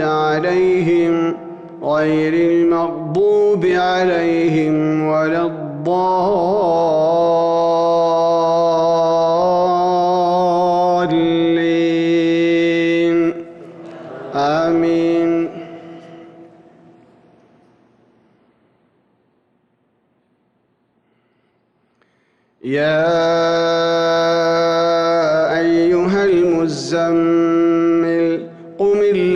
عليهم غير المغضوب عليهم ولا الضالين. آمين. يا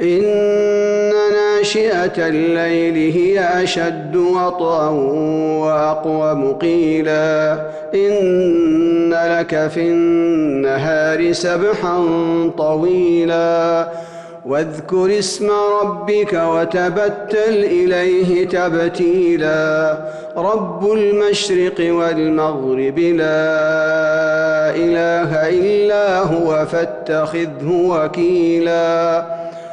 إن ناشئة الليل هي أشد وطئا وأقوم قيلا. إن لك في النهار سبحا طويلا. واذكر اسم ربك وتبتل إليه تبتيلا. رب المشرق والمغرب لا إله إلا هو فاتخذه وكيلا.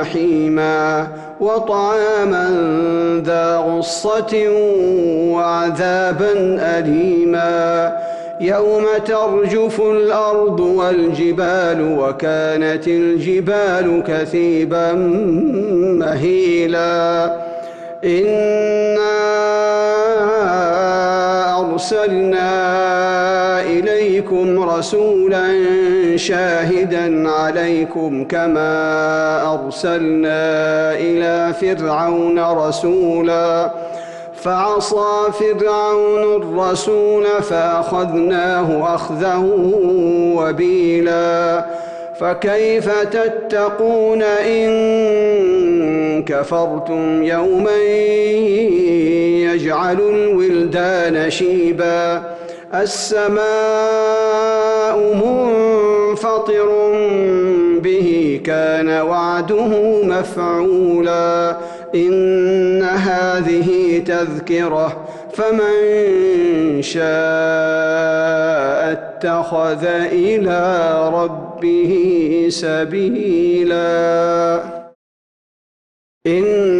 وجحيما وطعاما ذا غصة وعذابا أليما. يوم ترجف الأرض والجبال وكانت الجبال كثيبا مهيلا. إنا أرسلنا إليكم رسولا شاهدا عليكم كما أرسلنا إلى فرعون رسولا. فعصى فرعون الرسول فأخذناه أخذا وبيلا. فكيف تتقون إن كفرتم يوما يجعل الولدان شيبا. السماء منفطر به كان وعده مفعولا. إن هذه تذكرة فمن شاء اتخذ إلى ربه سبيلا. إن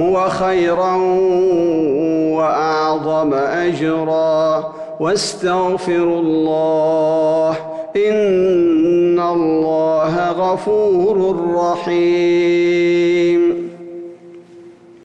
هو خيرا وأعظم أجرا. واستغفروا الله إن الله الغفور الرحيم